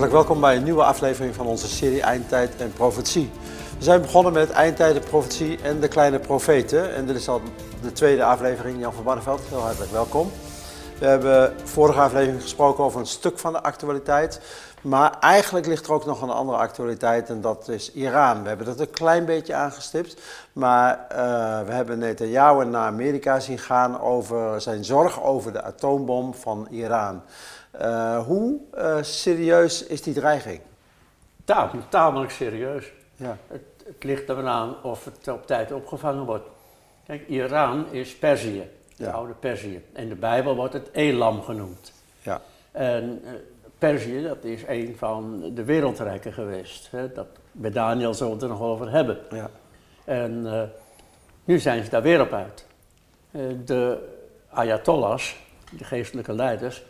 Hartelijk welkom bij een nieuwe aflevering van onze serie Eindtijd en Profetie. We zijn begonnen met Eindtijd en Profetie en de kleine profeten. En dit is al de tweede aflevering. Jan van Barneveld, heel hartelijk welkom. We hebben vorige aflevering gesproken over een stuk van de actualiteit. Maar eigenlijk ligt er ook nog een andere actualiteit en dat is Iran. We hebben dat een klein beetje aangestipt. Maar uh, we hebben Netanyahu naar Amerika zien gaan over zijn zorg over de atoombom van Iran. Uh, hoe uh, serieus is die dreiging? Tamelijk, tamelijk serieus. Ja. Het, het ligt er aan of het op tijd opgevangen wordt. Kijk, Iran is Perzië, de ja. oude Perzië. In de Bijbel wordt het Elam genoemd. Ja. En uh, Perzië, dat is een van de wereldrijken geweest. Hè? Dat, bij Daniel zullen we het er nog over hebben. Ja. En nu zijn ze daar weer op uit. De Ayatollahs, de geestelijke leiders,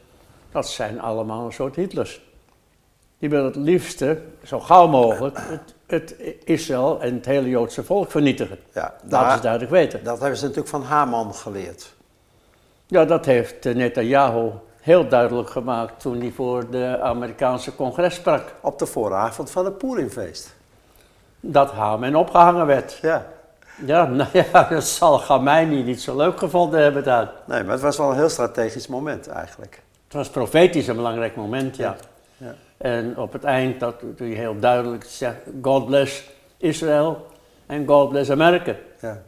dat zijn allemaal een soort Hitlers. Die willen het liefste, zo gauw mogelijk, het, het Israël en het hele Joodse volk vernietigen. Ja, dat is duidelijk weten. Dat hebben ze natuurlijk van Haman geleerd. Ja, dat heeft Netanyahu heel duidelijk gemaakt toen hij voor de Amerikaanse congres sprak. Op de vooravond van het Purimfeest. Dat Haman opgehangen werd. Ja. Ja, nou ja, dat zal Khamenei niet zo leuk gevonden hebben daar. Nee, maar het was wel een heel strategisch moment eigenlijk. Het was profetisch een belangrijk moment, ja. ja. En op het eind dat hij heel duidelijk zegt, God bless Israël en God bless Amerika. Ja.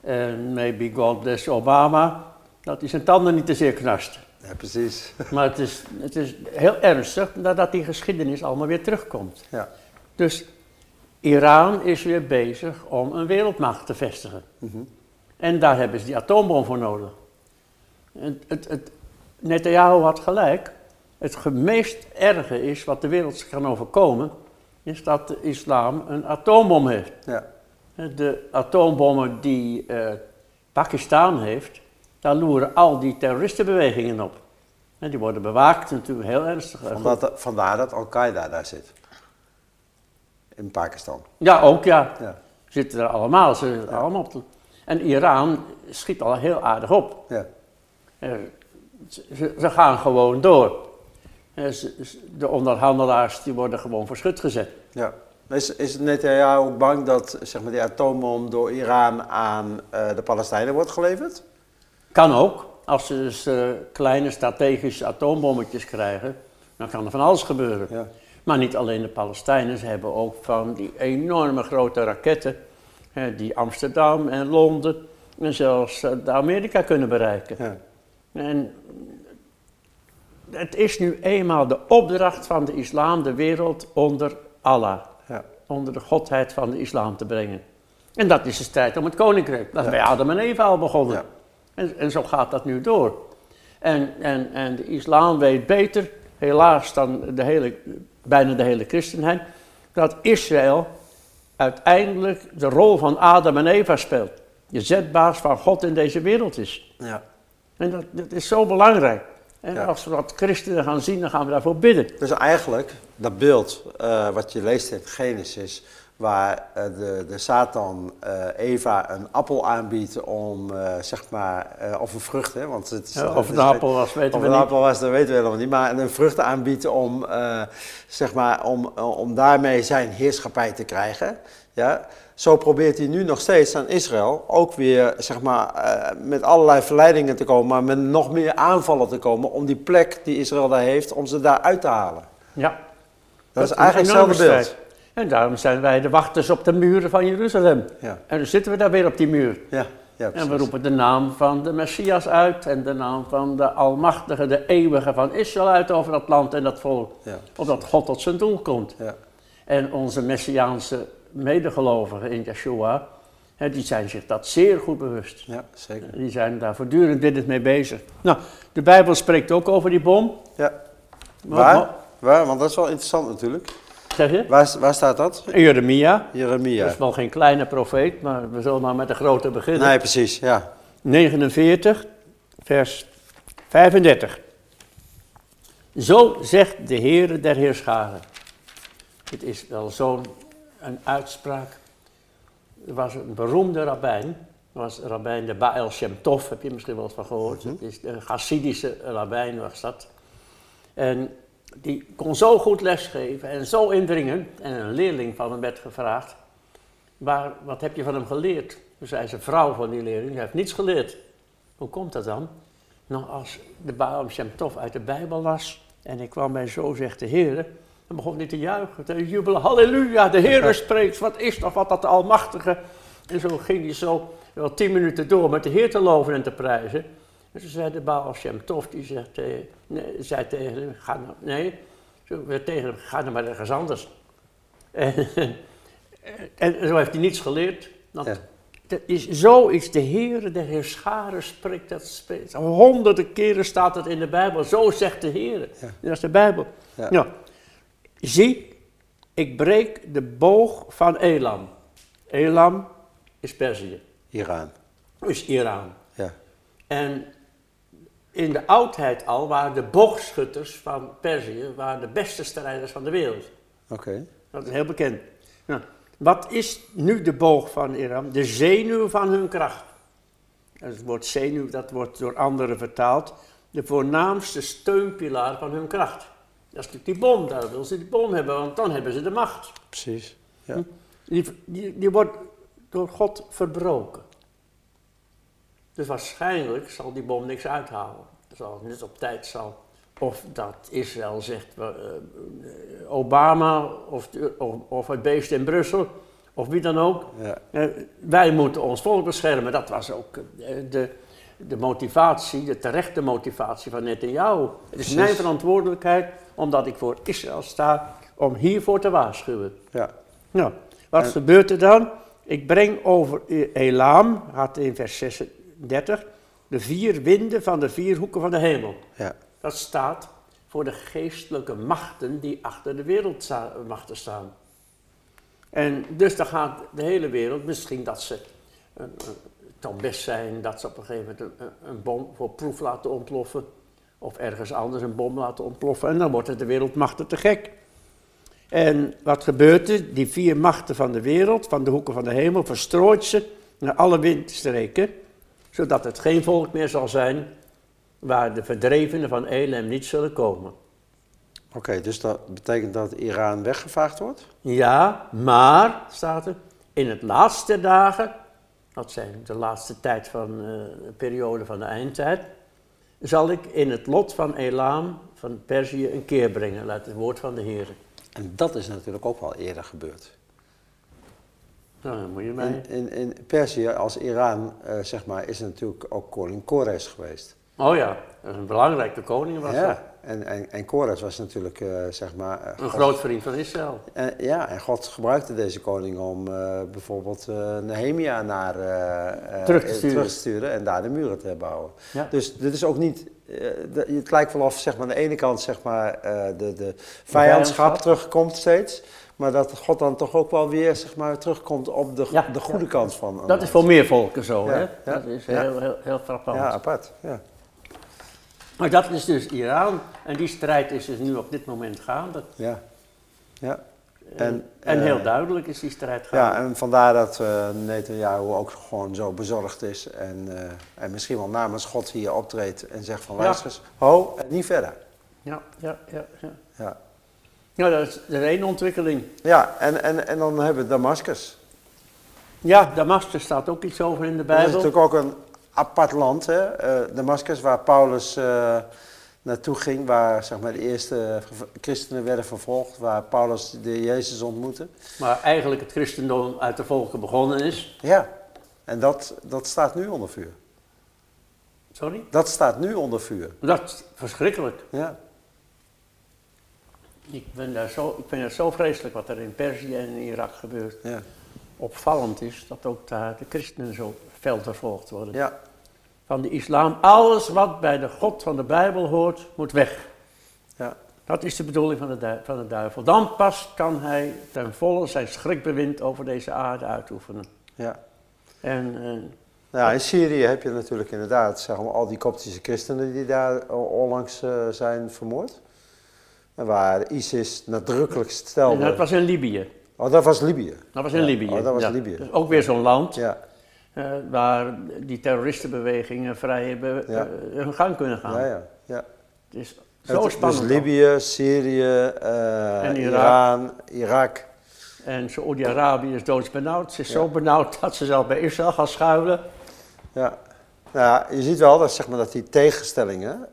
En maybe God bless Obama, dat hij zijn tanden niet te zeer knarst. Ja, precies. Maar het is, het is heel ernstig nadat die geschiedenis allemaal weer terugkomt. Ja. Dus Iran is weer bezig om een wereldmacht te vestigen. Mm -hmm. En daar hebben ze die atoombom voor nodig. Het, het, het, Netanyahu had gelijk. Het meest erge is wat de wereld kan overkomen, is dat de islam een atoombom heeft. Ja. De atoombommen die uh, Pakistan heeft, daar loeren al die terroristenbewegingen op. En die worden bewaakt natuurlijk heel ernstig. Vandaar, vandaar dat Al-Qaeda daar zit. In Pakistan. Ja, ook ja. ja. Zitten er allemaal. Ze zitten ja. allemaal op. En Iran schiet al heel aardig op. Ja. Ze, ze, gaan gewoon door. De onderhandelaars die worden gewoon voor schut gezet. Ja. Is, is Netanyahu ook bang dat zeg maar, die atoombom door Iran aan uh, de Palestijnen wordt geleverd? Kan ook. Als ze dus uh, kleine strategische atoombommetjes krijgen, dan kan er van alles gebeuren. Ja. Maar niet alleen de Palestijnen, ze hebben ook van die enorme grote raketten, hè, die Amsterdam en Londen en zelfs uh, de Amerika kunnen bereiken. Ja. En het is nu eenmaal de opdracht van de islam de wereld onder Allah, ja. onder de godheid van de islam te brengen. En dat is de strijd om het koninkrijk. Dat is bij Adam en Eva al begonnen. Ja. En, en, zo gaat dat nu door. En, en, en de islam weet beter, helaas dan de hele, bijna de hele christenheid, dat Israël uiteindelijk de rol van Adam en Eva speelt. Je zetbaas van God in deze wereld is. Ja. En dat, dat is zo belangrijk. En als we dat christenen gaan zien, dan gaan we daarvoor bidden. Dus eigenlijk, dat beeld uh, wat je leest in Genesis, waar uh, de, de Satan uh, Eva een appel aanbiedt om, zeg maar, of een vrucht, hè, want het is, ja, of het een appel was, weten we niet. Of een appel was, dat weten we helemaal niet, maar een vrucht aanbiedt om, zeg maar, om, om daarmee zijn heerschappij te krijgen. Ja, zo probeert hij nu nog steeds aan Israël ook weer zeg maar, uh, met allerlei verleidingen te komen, maar met nog meer aanvallen te komen om die plek die Israël daar heeft, om ze daar uit te halen. Ja. Dat, dat is eigenlijk hetzelfde beeld. En daarom zijn wij de wachters op de muren van Jeruzalem. Ja. En dan zitten we daar weer op die muur. Ja. Ja, en we roepen de naam van de Messias uit en de naam van de Almachtige, de Eeuwige van Israël uit over dat land en dat volk. Ja, opdat God tot zijn doel komt. Ja. En onze Messiaanse medegelovigen in Yeshua, hè, die zijn zich dat zeer goed bewust. Ja, zeker. Die zijn daar voortdurend dit mee bezig. Nou, de Bijbel spreekt ook over die bom. Ja. Waar? Waar? Want dat is wel interessant natuurlijk. Zeg je? Waar, waar staat dat? Jeremia. Jeremia. Dat is wel geen kleine profeet, maar we zullen maar met de grote beginnen. Nee, precies, ja. 49, vers 35. Zo zegt de Heere der Heerscharen. Het is wel zo'n een uitspraak. Er was een beroemde rabbijn, was rabbijn de Baal Shem Tov, heb je misschien wel eens van gehoord. Het is een Hasidische rabbijn was dat. En die kon zo goed lesgeven en zo indringend. En een leerling van hem werd gevraagd, waar, wat heb je van hem geleerd? Toen zei ze, vrouw van die leerling, hij heeft niets geleerd. Hoe komt dat dan? Nou, als de Baal Shem Tov uit de Bijbel las en ik kwam bij zo zegt de Heer, dan begon hij te juichen, te jubelen, halleluja, de Heer spreekt, wat is toch wat dat de Almachtige. En zo ging hij zo wel tien minuten door met de Heer te loven en te prijzen. En toen zei de Baal Shem Tov, die zegt, eh, nee, zei tegen hem, ga nou, nee, tegen hem, ga nou maar ergens anders. En, en, zo heeft hij niets geleerd. Want ja. dat is zoiets, de Heer, de Heer Scharen spreekt dat spreekt. Honderden keren staat het in de Bijbel, zo zegt de Heer. Ja. Dat is de Bijbel. Ja. Zie, ik breek de boog van Elam. Elam is Perzië. Iran. Is Iran. Ja. En in de oudheid al waren de boogschutters van Perzië waren de beste strijders van de wereld. Oké. Dat is heel bekend. Nou, wat is nu de boog van Iran? De zenuw van hun kracht. Het woord zenuw, dat wordt door anderen vertaald. De voornaamste steunpilaar van hun kracht. Dat is natuurlijk die bom, daar wil ze die bom hebben, want dan hebben ze de macht. Precies, ja. Hm? Die, die, die wordt door God verbroken. Dus waarschijnlijk zal die bom niks uithalen. Zal het net op tijd zal. Of dat Israël zegt, uh, Obama of, of, of, het beest in Brussel, of wie dan ook. Ja. Uh, wij moeten ons volk beschermen. Dat was ook de, de motivatie, de terechte motivatie van Netanyahu. Het is mijn verantwoordelijkheid, omdat ik voor Israël sta, om hiervoor te waarschuwen. Ja. Nou, wat en... gebeurt er dan? Ik breng over Elam, had in vers 36, de vier winden van de vier hoeken van de hemel. Ja. Dat staat voor de geestelijke machten die achter de wereldmachten staan. En dus dan gaat de hele wereld, misschien dat ze, het kan best zijn dat ze op een gegeven moment een, een, bom voor proef laten ontploffen. Of ergens anders een bom laten ontploffen. En dan wordt het de wereldmachten te gek. En wat gebeurt er? Die vier machten van de wereld, van de hoeken van de hemel, verstrooit ze naar alle windstreken. Zodat het geen volk meer zal zijn waar de verdrevenen van Elam niet zullen komen. Oké, dus dat betekent dat Iran weggevaagd wordt? Ja, maar, staat er, in het laatste dagen, dat zijn de laatste tijd van uh, de periode van de eindtijd, zal ik in het lot van Elam, van Perzië, een keer brengen, laat het woord van de Heer. En dat is natuurlijk ook wel eerder gebeurd. Nou, dan moet je mij... In, in, in Perzië, als Iran, uh, zeg maar, is natuurlijk ook koning Kores geweest. Oh ja, een belangrijke koning was ja. En, en, en Kores was natuurlijk, uh, zeg maar... Uh, een groot vriend van Israël. En, ja, en God gebruikte deze koning om uh, bijvoorbeeld Nehemia naar, terug, te terug, te sturen en daar de muren te herbouwen. Ja. Dus dit is ook niet... De, het lijkt wel of zeg maar, aan de ene kant zeg maar, de, de vijandschap terugkomt steeds... Maar dat God dan toch ook wel weer zeg maar, terugkomt op de, Ja, de goede ja. kant van. Dat is voor meer volken zo, Ja, hè? Dat is heel, heel, heel frappant. Ja, apart. Ja. Maar dat is dus Iran. En die strijd is dus nu op dit moment gaande. Ja. ja. En, En, en eh, heel duidelijk is die strijd gaande. Ja, en vandaar dat uh, Netanyahu ook gewoon zo bezorgd is en, eh, en misschien wel namens God hier optreedt en zegt van Ja. luister eens, ho, en niet verder. Ja, ja, ja. ja. Ja, Ja, dat is, is één ontwikkeling. ja en, en, en dan hebben we Damascus. Ja, Damascus staat ook iets over in de Dat is Bijbel. natuurlijk ook een apart land, hè? eh, Damascus, waar Paulus eh, naartoe ging, waar zeg maar, de eerste christenen werden vervolgd, waar Paulus de Jezus ontmoette. Maar eigenlijk het christendom uit de volken begonnen is. Ja, en dat, dat staat nu onder vuur. Sorry? Dat staat nu onder vuur. Dat is verschrikkelijk. Ja, Ik, ben daar zo, ik vind het zo vreselijk wat er in Perzië en in Irak gebeurt. ja, Opvallend is dat ook daar de christenen zo fel vervolgd worden. ja, Van de islam, alles wat bij de God van de Bijbel hoort, moet weg. ja. Dat is de bedoeling van de, van de duivel. Dan pas kan hij ten volle zijn schrikbewind over deze aarde uitoefenen. ja. En eh, Nou, ja, in Syrië heb je natuurlijk inderdaad zeg maar, al die koptische christenen die daar o- onlangs eh, zijn vermoord. En waar ISIS nadrukkelijk en stelde... dat was in Libië. Oh, dat was Libië. Dat was in Ja, Libië. oh, dat was ja. Libië. Dus ook weer zo'n land Ja, eh, waar die terroristenbewegingen vrij hebben, Ja. eh, hun gang kunnen gaan. ja, ja. ja. Het is Zo Het- spannend. Dus. Libië, Syrië, En Irak. Iran, Irak. En Saoedi-Arabië is doodsbenauwd. Ze is zo benauwd dat ze zelf bij Israël gaan schuilen. Ja. Nou je ziet wel dat, zeg maar, dat die tegenstellingen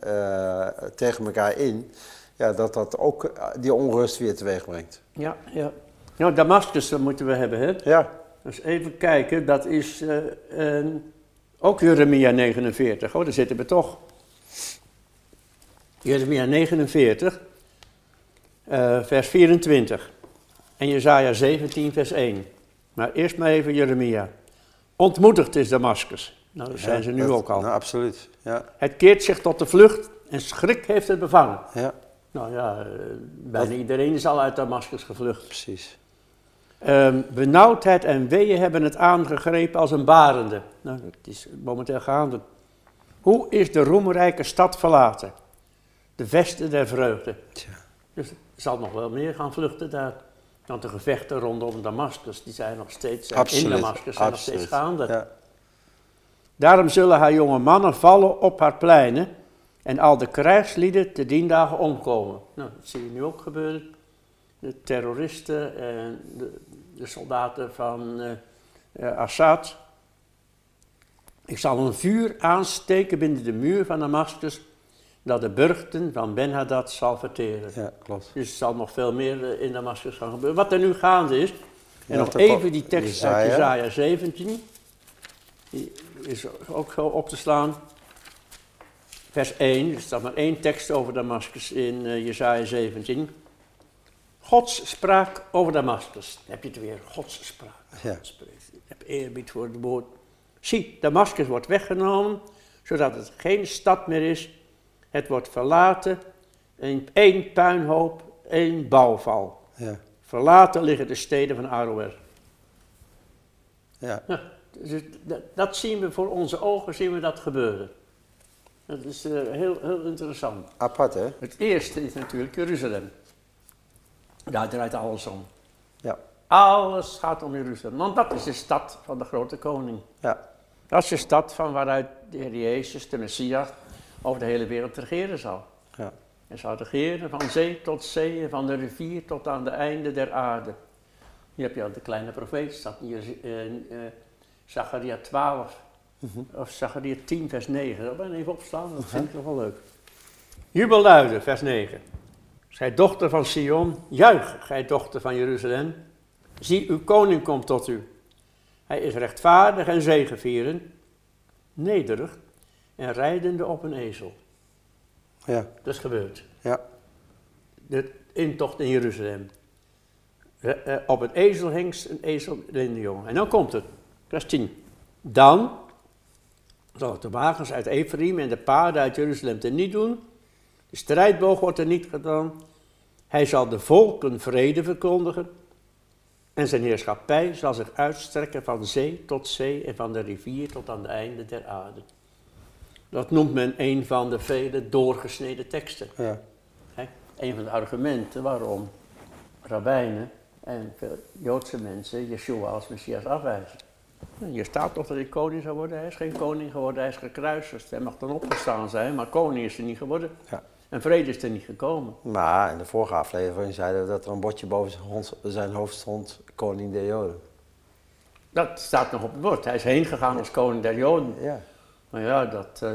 tegen elkaar in, ja, dat dat ook die onrust weer teweeg brengt. Ja, ja. Nou, Damascus, dat moeten we hebben, hè? Ja, Dus even kijken, dat is eh, ook Jeremia 49. Oh, daar zitten we toch. Jeremia 49, eh, vers 24. En Jezaja 17, vers 1. Maar eerst maar even Jeremia. Ontmoedigd is Damascus. Nou, dat zijn Ja, ze nu dat- ook al. Nou, absoluut. Ja, Het keert zich tot de vlucht en schrik heeft het bevangen. ja, Nou ja, eh, bijna iedereen is al uit Damascus gevlucht. precies. Ehm, benauwdheid en weeën hebben het aangegrepen als een barende. Nou, dat is momenteel gaande. Hoe is de roemrijke stad verlaten? De vesten der vreugde. Tja. Dus er zal nog wel meer gaan vluchten daar. Want de gevechten rondom Damascus, die zijn nog steeds, Absoluut. in Damascus zijn nog steeds gaande. Ja, Daarom zullen haar jonge mannen vallen op haar pleinen en al de krijgslieden te dien dagen omkomen. Nou, dat zie je nu ook gebeuren. De terroristen en de, de soldaten van eh, Assad. Ik zal een vuur aansteken binnen de muur van Damascus, dat de burchten van Ben-Hadad zal verteren. ja, klopt. Dus er zal nog veel meer eh, in Damascus gaan gebeuren. Wat er nu gaande is, en Ja, nog even die tekst uit Jezaja. Jezaja 17. Die is ook zo op te slaan. Vers 1, er staat maar één tekst over Damascus in Jezaja 17. Gods spraak over Damascus. Dan heb je het weer, Gods spraak. Ja. Ik heb eerbied voor het woord. Zie, Damascus wordt weggenomen, zodat het geen stad meer is. Het wordt verlaten, een, één puinhoop, één bouwval. Ja, Verlaten liggen de steden van Aroer. ja, Dus dat, dat zien we voor onze ogen, zien we dat gebeuren. Dat is eh, heel, heel interessant. apart hè? Het eerste is natuurlijk Jeruzalem. Daar draait alles om. Ja, Alles gaat om Jeruzalem, want dat is de stad van de grote koning. ja, Dat is de stad van waaruit de Heer Jezus, de Messias, over de hele wereld regeren zal. ja, Hij zal regeren van zee tot zee en van de rivier tot aan de einde der aarde. Hier heb je al de kleine profeet, staat hier in eh Zacharia 12 of Zacharia 10 vers 9. Dat ben ik even opslaan, dat vind ik nog wel leuk. Jubelluiden, vers 9. Gij dochter van Sion, juich, gij dochter van Jeruzalem. Zie, uw koning komt tot u. Hij is rechtvaardig en zegevierend, nederig en rijdende op een ezel. ja, Dat is gebeurd. ja, De intocht in Jeruzalem. Eh, eh, op een ezel hengst een ezel lindenjongen. En dan komt het, vers 10. Dan zal de wagens uit Ephraim en de paarden uit Jeruzalem te niet doen. De strijdboog wordt er niet gedaan. Hij zal de volken vrede verkondigen. En zijn heerschappij zal zich uitstrekken van zee tot zee en van de rivier tot aan de einde der aarde. Dat noemt men een van de vele doorgesneden teksten. ja, Hè, Een van de argumenten waarom rabbijnen en veel Joodse mensen Yeshua als Messias afwijzen. Nou, Hier staat toch dat hij koning zou worden. Hij is geen koning geworden, hij is gekruisigd. Hij mag dan opgestaan zijn, maar koning is er niet geworden. ja. En vrede is er niet gekomen. Maar in de vorige aflevering zeiden we dat er een bordje boven zijn, hond- zijn hoofd stond, koning der Joden. Dat staat nog op het bord. Hij is heen gegaan als koning der Joden. Ja, Maar ja, dat, eh,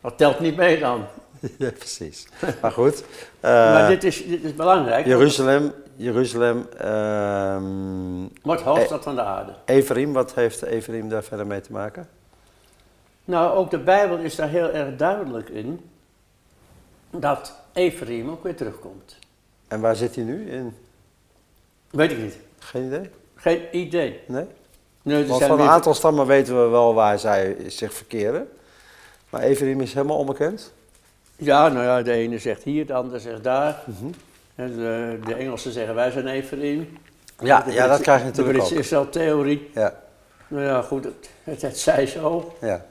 dat telt niet mee dan. ja precies. Maar goed, eh, maar dit is, dit is belangrijk. Jeruzalem, Jeruzalem, ehm Wordt hoofdstad van de aarde. Ephraim, wat heeft Ephraim daar verder mee te maken? Nou, ook de Bijbel is daar heel erg duidelijk in dat Ephraim ook weer terugkomt. En waar zit hij nu in? Weet ik niet. Geen idee? Geen idee. Nee? Nee, Want van een aantal stammen weten we wel waar zij zich verkeren. Maar Ephraim is helemaal onbekend. Ja, nou ja, de ene zegt hier, de ander zegt daar. Mhm. En de, de Engelsen zeggen wij zijn Ephraim. Ja, De ja, dat krijg je natuurlijk De Britse ook. Israël-theorie. Ja, Nou ja, goed, het, het, het zij zo. ja,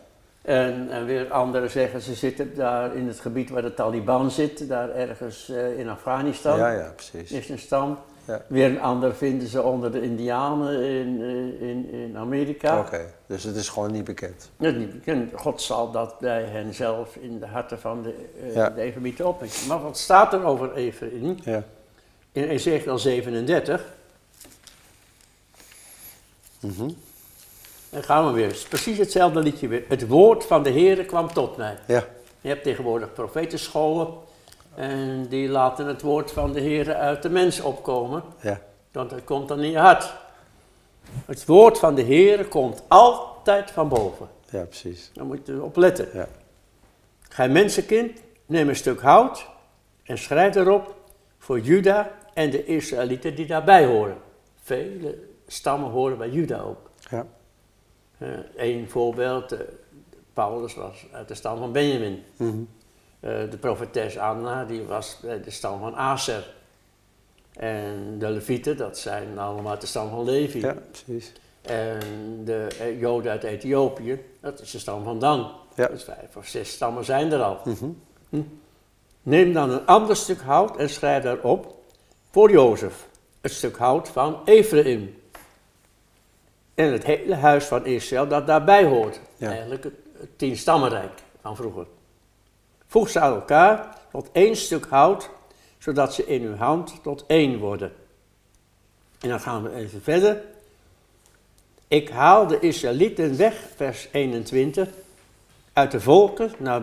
En, en weer anderen zeggen ze zitten daar in het gebied waar de Taliban zit, daar ergens eh, in Afghanistan. ja, ja, precies. Is een stam. Ja. Weer een ander vinden ze onder de Indianen in, eh, in, in Amerika. Oké, dus het is gewoon niet bekend. Het is niet bekend. God zal dat bij hen zelf in de harten van de, uh, ja. de opnemen. Maar wat staat er over Ephraim? Ja. In Ezekiel 37. Mm Dan gaan we weer. precies hetzelfde liedje weer. Het woord van de Heer kwam tot mij. Ja. Je hebt tegenwoordig profetenscholen en die laten het woord van de Heer uit de mens opkomen. Ja. Want het komt dan in je hart. Het woord van de Heer komt altijd van boven. Ja, precies. Daar moet je op letten. Ja. Gij mensenkind, neem een stuk hout en schrijf erop voor Juda en de Israëlieten die daarbij horen. Vele stammen horen bij Juda ook. Ja. Eén voorbeeld, uh, Paulus was uit de stam van Benjamin. Mm eh, de profetes Anna, die was de stam van Aser. En de Levieten, dat zijn allemaal de stam van Levi. Ja, precies. En de eh, Joden uit Ethiopië, dat is de stam van Dan. Ja. Dus vijf of zes stammen zijn er al. Mm hm? Neem dan een ander stuk hout en schrijf daarop voor Jozef. Het stuk hout van Ephraim. En het hele huis van Israël dat daarbij hoort. Eigenlijk het, het tien stammenrijk van vroeger. Voeg ze aan elkaar tot één stuk hout, zodat ze in uw hand tot één worden. En dan gaan we even verder. Ik haal de Israëlieten weg, vers 21, uit de volken naar,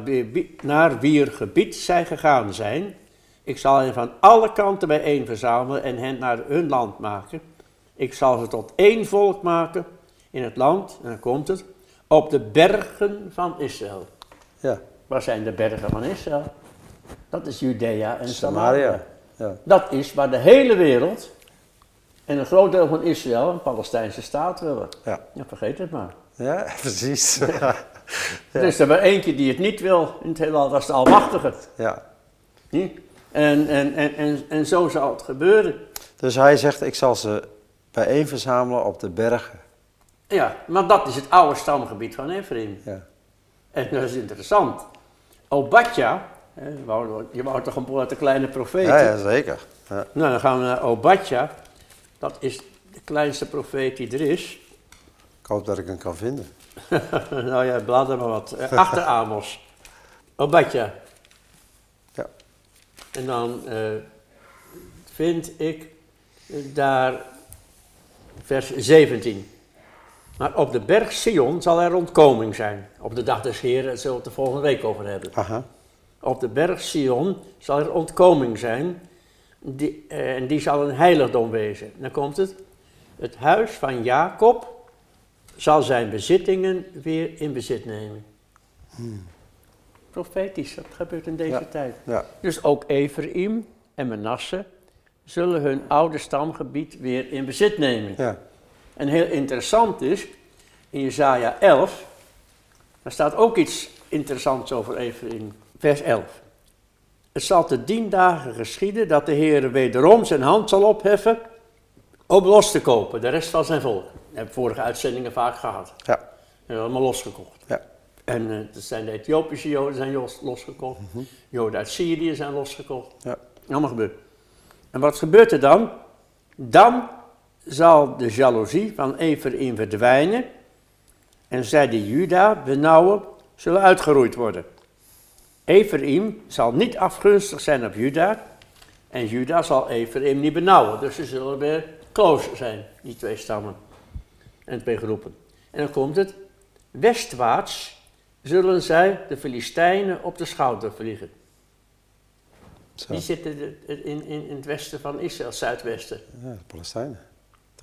naar wier gebied zij gegaan zijn. Ik zal hen van alle kanten bijeen verzamelen en hen naar hun land maken. Ik zal ze tot één volk maken in het land, en dan komt het, op de bergen van Israël. Ja. Waar zijn de bergen van Israël? Dat is Judea en Samaria. Ja. Dat is waar de hele wereld en een groot deel van Israël een Palestijnse staat willen. Ja. ja vergeet het maar. Ja, precies. Ja. Er is er maar eentje die het niet wil in het heelal, dat is de Almachtige. Ja. En, en, en, en, en zo zal het gebeuren. Dus hij zegt, ik zal ze bijeen verzamelen op de bergen. Ja, maar dat is het oude stamgebied van Ephraim. Ja. En dat is interessant. Obadja, je wou toch een de kleine profeet? Ja, ja zeker. Ja. Nou, dan gaan we naar Obadja. Dat is de kleinste profeet die er is. Ik hoop dat ik hem kan vinden. nou ja, blader maar wat. Eh, achter Amos. Obadja. Ja. En dan uh, vind ik daar vers 17. Maar op de berg Sion zal er ontkoming zijn. Op de dag des Heren, zullen we het de volgende week over hebben. Aha. Op de berg Sion zal er ontkoming zijn. Die, eh, en die zal een heiligdom wezen. Dan komt het. Het huis van Jacob zal zijn bezittingen weer in bezit nemen. Hmm. Profetisch, dat gebeurt in deze tijd. Ja. Dus ook Ephraim en Manasse zullen hun oude stamgebied weer in bezit nemen. Ja. En heel interessant is, in Jezaja 11, daar staat ook iets interessants over even in vers 11. Het zal te dien dagen geschieden dat de Heer wederom zijn hand zal opheffen om los te kopen, de rest van zijn volk. Dat hebben vorige uitzendingen vaak gehad. Ja. En allemaal losgekocht. Ja. En uh, dat zijn de Ethiopische Joden zijn losgekocht. Mm Joden uit Syrië zijn losgekocht. Ja. Allemaal gebeurd. En wat gebeurt er dan? Dan zal de jaloezie van Ephraim verdwijnen en zij die Juda benauwen, zullen uitgeroeid worden. Ephraim zal niet afgunstig zijn op Juda en Juda zal Ephraim niet benauwen. Dus ze zullen weer close zijn, die twee stammen en twee groepen. En dan komt het, westwaarts zullen zij de Filistijnen op de schouder vliegen. Zo. Die zitten in, in, in het westen van Israël, zuidwesten. Ja, de Palestijnen.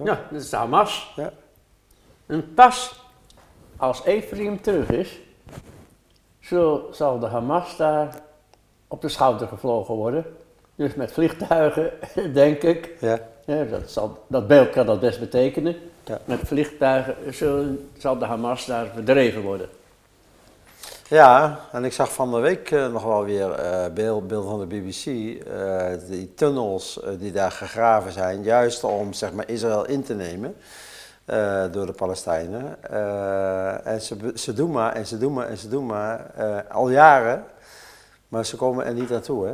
Ja, dat is de Hamas. Ja. En pas als Ephraim terug is, zo zal de Hamas daar op de schouder gevlogen worden. Dus met vliegtuigen, denk ik. Ja. ja dat, zal, dat beeld kan dat best betekenen. Ja. Met vliegtuigen zal de Hamas daar verdreven worden. Ja, en ik zag van de week uh, nog wel weer uh, beeld, beeld van de BBC. Eh, die tunnels die daar gegraven zijn, juist om zeg maar, Israël in te nemen door de Palestijnen. en ze, ze doen maar en ze doen maar en ze doen maar al jaren, maar ze komen er niet aan toe. Hè?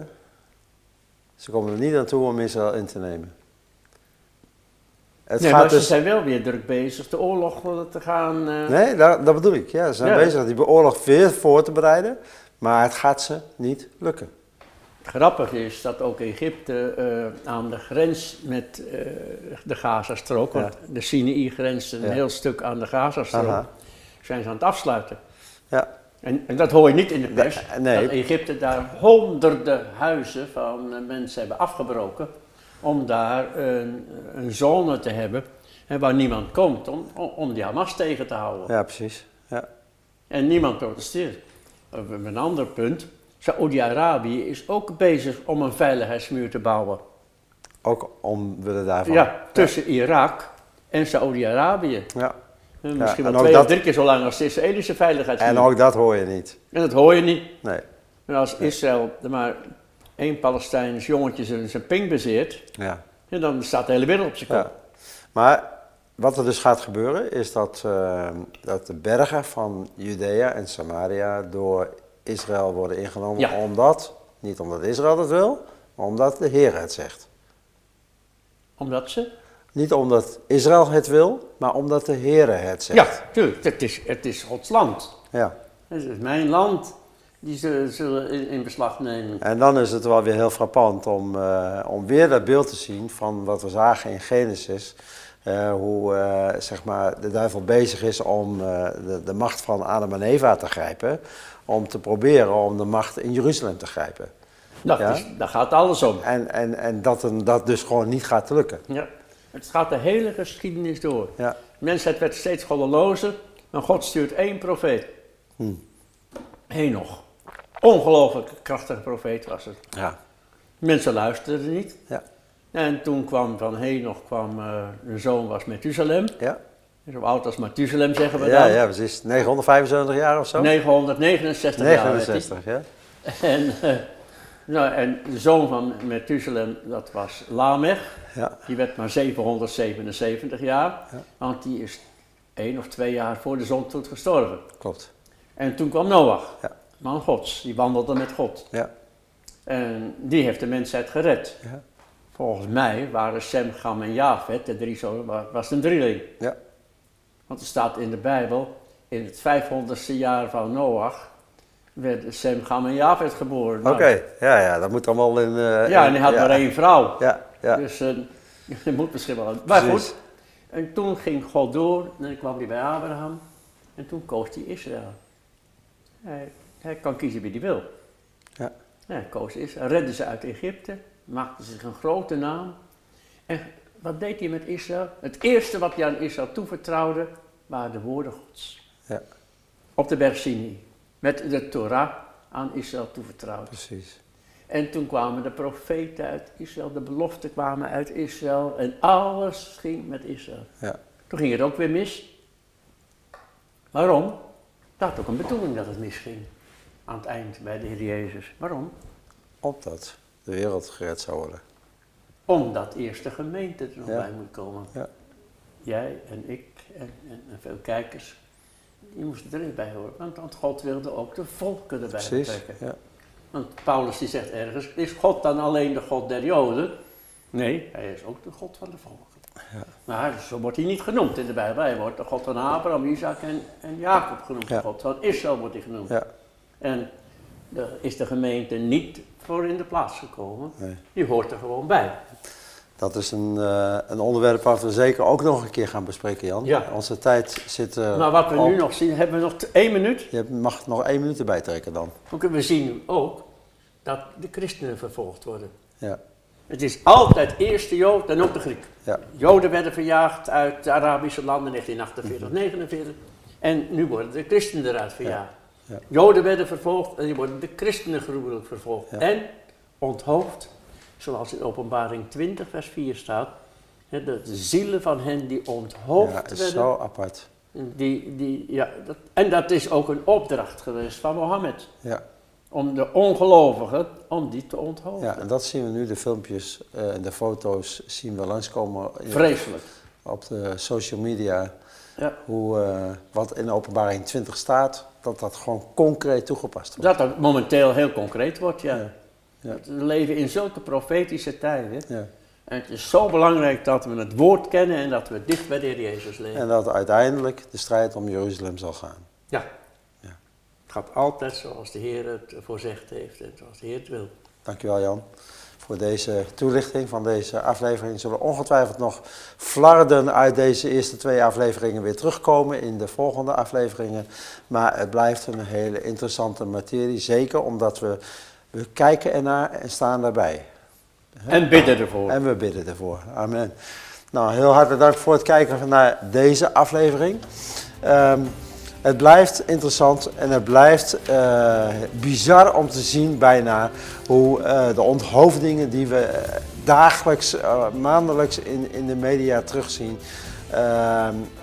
Ze komen er niet aan toe om Israël in te nemen. Het nee, gaat maar ze dus... zijn wel weer druk bezig de oorlog te gaan... eh, Nee, dat, dat bedoel ik. Ja, ze zijn Ja. bezig die oorlog weer voor te bereiden, maar het gaat ze niet lukken. Grappig is dat ook Egypte eh, aan de grens met eh, de Gazastrook, want de Sinaï grenst een Ja. heel stuk aan de Gazastrook, Aha. zijn ze aan het afsluiten. Ja, En, en dat hoor je niet in de pers, Nee, dat Egypte daar honderden huizen van mensen hebben afgebroken om daar een, een zone te hebben en waar niemand komt om, om- die Hamas tegen te houden. ja precies. Ja. En niemand protesteert. Een ander punt, Saoedi-Arabië is ook bezig om een veiligheidsmuur te bouwen. Ook omwille daarvan. Ja, tussen Irak en Saoedi-Arabië. Ja. Misschien en wel twee dat- of drie keer zo lang als de Israëlische veiligheidsmuur. En ook dat hoor je niet. En dat hoor je niet. Nee. En als Israël er maar één Palestijns jongetje zijn, zijn ping bezeert, Ja. en dan staat de hele wereld op zijn kop. Ja. Maar wat er dus gaat gebeuren is dat, eh, dat de bergen van Judea en Samaria door Israël worden ingenomen. Ja. Omdat, niet omdat Israël het wil, maar omdat de Heer het zegt. Omdat ze... Niet omdat Israël het wil, maar omdat de Heer het zegt. Ja, tuurlijk. Het is, het is Gods land. ja. Het is mijn land. Die ze zullen in, in beslag nemen. En dan is het wel weer heel frappant om, eh, om weer dat beeld te zien van wat we zagen in Genesis. Eh, hoe eh, zeg maar, de duivel bezig is om de, de macht van Adam en Eva te grijpen. Om te proberen om de macht in Jeruzalem te grijpen. Dat Ja. is, daar gaat alles om. En, en, en dat hem dat dus gewoon niet gaat lukken. Ja. Het gaat de hele geschiedenis door. Ja, De mensheid werd steeds goddelozer, maar God stuurt één profeet. Hm. Henoch. Ongelooflijk krachtige profeet was het. ja, Mensen luisterden niet. ja, En toen kwam van Henoch kwam, eh een zoon was Methuselem. ja. Zo oud als Methuselem zeggen we Ja, dan. ja, precies. 975 jaar of zo? 969 jaar werd hij. 69, ja. En, eh, nou, en de zoon van Methuselem, dat was Lamech. Ja, Die werd maar 777 jaar, Ja. want die is één of twee jaar voor de zondvloed gestorven. klopt. En toen kwam Noach, Ja. Man gods, die wandelde met God. Ja, En die heeft de mensheid gered. ja, Volgens mij waren Sem, Gam en Jafet, de drie zonen, wa- was een drieling. ja. Want er staat in de Bijbel, in het 500ste jaar van Noach, werden Sem, Gam en Jafet geboren. Oké, Nou, ja, ja, dat moet allemaal in... eh, Ja, en hij had ja. maar één vrouw. Ja, ja. Dus er moet misschien wel. Maar goed, en toen ging God door, en dan kwam hij bij Abraham, en toen koos hij Israël. Hij, hij kan kiezen wie hij wil. Ja. Hij koos Israël, redde ze uit Egypte, maakte zich een grote naam. En wat deed hij met Israël? Het eerste wat hij aan Israël toevertrouwde, waren de woorden Gods. Ja. Op de berg Sinai, met de Torah aan Israël toevertrouwd. Precies. En toen kwamen de profeten uit Israël, de beloften kwamen uit Israël en alles ging met Israël. Ja. Toen ging het ook weer mis. Waarom? Dat had ook een bedoeling dat het misging. Aan het eind bij de Heer Jezus. Waarom? Opdat de wereld gered zou worden. Omdat eerst de gemeente er nog Ja. bij moet komen. Ja. Jij en ik en, en, en veel kijkers, die moesten er niet bij horen. Want, want God wilde ook de volken erbij Precies. betrekken. Ja. Want Paulus die zegt ergens, is God dan alleen de God der Joden? Nee, hij is ook de God van de volken. Ja. Maar zo wordt hij niet genoemd in de Bijbel. Hij wordt de God van Abraham, Isaac en, en Jacob genoemd. Ja. God van Israël wordt hij genoemd. Ja. En daar is de gemeente niet voor in de plaats gekomen. Nee. Die hoort er gewoon bij. Dat is een, eh, een onderwerp wat we zeker ook nog een keer gaan bespreken, Jan. Ja. Onze tijd zit eh, Maar wat we op. nu nog zien, hebben we nog één minuut. Je mag nog één minuut erbij trekken dan. Dan we zien ook dat de christenen vervolgd worden. Ja. Het is altijd eerst de Jood en ook de Griek. Ja. Joden werden verjaagd uit de Arabische landen in 1948, 49. En nu worden de christenen eruit verjaagd. Ja. Joden werden vervolgd en nu worden de christenen gruwelijk vervolgd. Ja. En onthoofd, zoals in openbaring 20 vers 4 staat. hè, De zielen van hen die onthoofd ja, het is werden. zo apart. Die, die, ja, dat, en dat is ook een opdracht geweest van Mohammed. Ja. Om de ongelovigen, om die te onthoofden. ja, en dat zien we nu, de filmpjes eh, en de foto's zien we langskomen Vreselijk. op de social media. Ja. Hoe, eh, wat in openbaring 20 staat, dat dat gewoon concreet toegepast wordt. Dat dat momenteel heel concreet wordt, ja. Ja. Ja. We leven in zulke profetische tijden. Ja. En het is zo belangrijk dat we het woord kennen en dat we dicht bij de Heer Jezus leven. En dat uiteindelijk de strijd om Jeruzalem zal gaan. Ja. Ja. Het gaat altijd zoals de Heer het voorzegd heeft en zoals de Heer het wil. Dankjewel Jan voor deze toelichting van deze aflevering. Zullen ongetwijfeld nog flarden uit deze eerste twee afleveringen weer terugkomen in de volgende afleveringen. Maar het blijft een hele interessante materie, zeker omdat we, we kijken ernaar en staan daarbij. En bidden ervoor. En we bidden ervoor. Amen. Nou, heel hartelijk dank voor het kijken naar deze aflevering. Ehm, het blijft interessant en het blijft uh, bizar om te zien bijna hoe uh, de onthoofdingen die we eh, dagelijks, maandelijks in, in de media terugzien,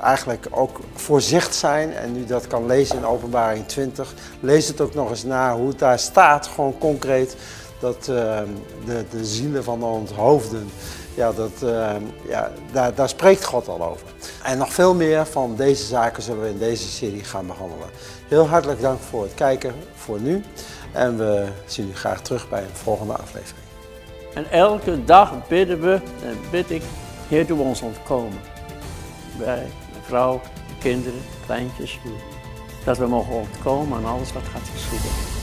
eigenlijk ook voorzicht zijn. En nu dat kan lezen in openbaring 20, lees het ook nog eens na hoe het daar staat, gewoon concreet, dat de, de zielen van de onthoofden ja, dat, uh, ja, daar, daar spreekt God al over. En nog veel meer van deze zaken zullen we in deze serie gaan behandelen. Heel hartelijk dank voor het kijken voor nu. En we zien u graag terug bij een volgende aflevering. En elke dag bidden we en bid ik, Heer, doe ons ontkomen. Bij vrouw, kinderen, kleintjes. Dat we mogen ontkomen aan alles wat gaat geschieden.